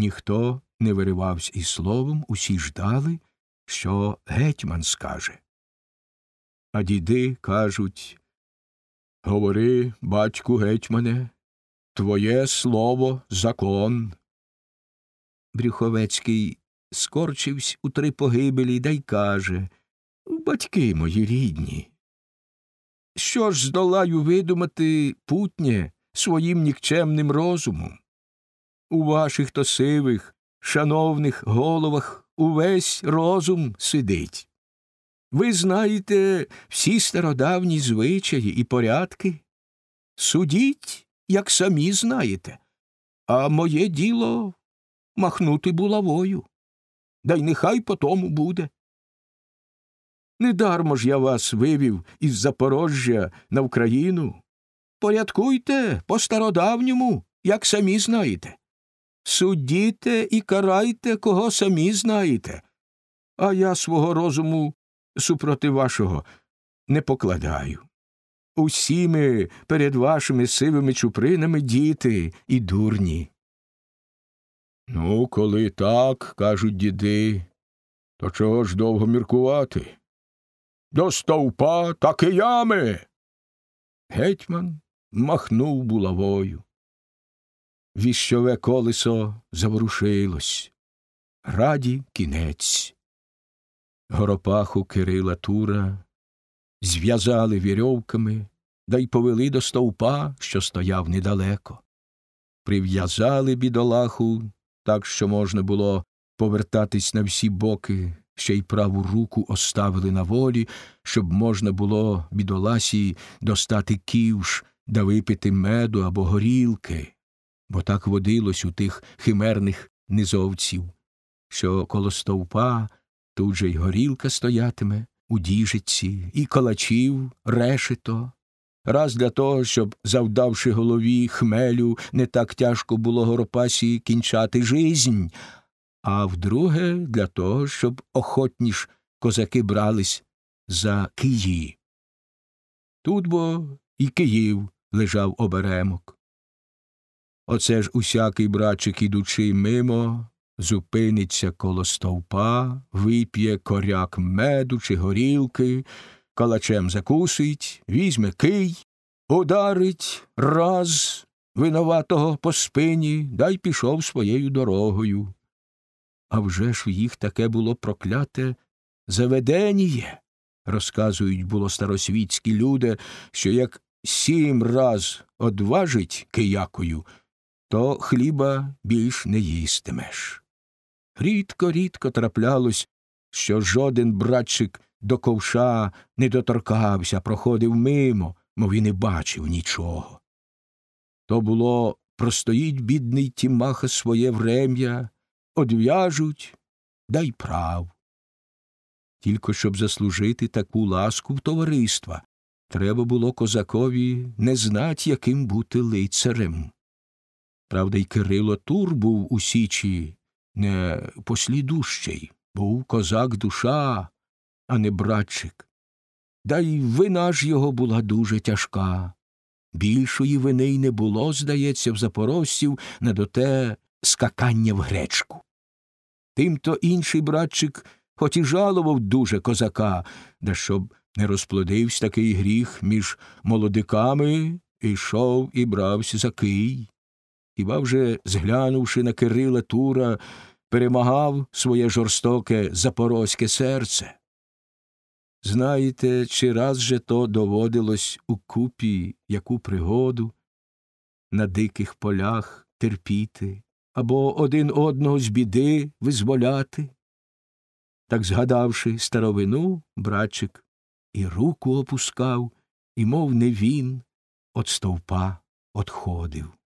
Ніхто не виривався із словом, усі ждали, що гетьман скаже. А діди кажуть Говори, батьку гетьмане, твоє слово закон. Брюховецький скорчився у три погибелі да й каже Батьки мої рідні. Що ж здолаю видумати путнє своїм нікчемним розумом? У ваших то сивих, шановних головах увесь розум сидить. Ви знаєте всі стародавні звичаї і порядки. Судіть, як самі знаєте, а моє діло махнути булавою. Да й нехай по тому буде. Недармо ж я вас вивів із Запорожжя на Вкраїну. Порядкуйте по стародавньому, як самі знаєте. Судіте і карайте, кого самі знаєте, а я свого розуму супроти вашого не покладаю. Усі ми перед вашими сивими чупринами діти і дурні. Ну, коли так, кажуть діди, то чого ж довго міркувати? До стовпа та киями. Гетьман махнув булавою. Віщове колесо заворушилось. Раді кінець. Горопаху Кирила Тура зв'язали вірьовками да й повели до стовпа, що стояв недалеко. Прив'язали бідолаху так, що можна було повертатись на всі боки, ще й праву руку оставили на волі, щоб можна було бідоласі достати ківш да випити меду або горілки, бо так водилось у тих химерних низовців, що коло стовпа тут же й горілка стоятиме у діжиці, і калачів, решето. Раз для того, щоб, завдавши голові хмелю, не так тяжко було горопасі кінчати жизнь, а вдруге для того, щоб охотніш козаки брались за Киї. Тут бо і Київ лежав оберемок. Оце ж усякий братчик, ідучи мимо, зупиниться коло стовпа, вип'є коряк меду чи горілки, калачем закусить, візьме кий, ударить раз винуватого по спині, да й пішов своєю дорогою. А вже ж в їх таке було прокляте заведеніє, розказують було старосвітські люди, що як сім раз одважить киякою, то хліба більш не їстимеш. Рідко, рідко траплялось, що жоден братчик до ковша не доторкався, проходив мимо, мов і не бачив нічого. То було простоїть бідний Тімаха своє врем'я, одв'яжуть, дай прав. Тільки щоб заслужити таку ласку в товариства, треба було козакові не знать, яким бути лицарем. Правда, й Кирило Тур був у Січі не послідущий, був козак душа, а не братчик. Да й вина ж його була дуже тяжка. Більшої вини й не було, здається, в запорожців на доте скакання в гречку. Тимто інший братчик хоч і жалував дуже козака, да щоб не розплодився такий гріх між молодиками, ішов і брався за кий. Хіба вже, зглянувши на Кирила Тура, перемагав своє жорстоке запорозьке серце? Знаєте, чи раз же то доводилось у купі яку пригоду на диких полях терпіти або один одного з біди визволяти? Так, згадавши старовину, братчик і руку опускав, і, мов не він, от стовпа отходив.